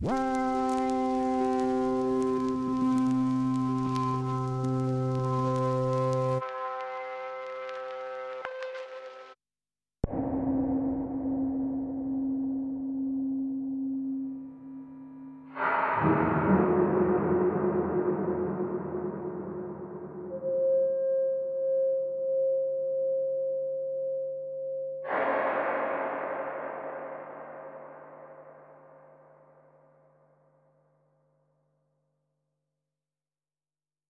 Wow.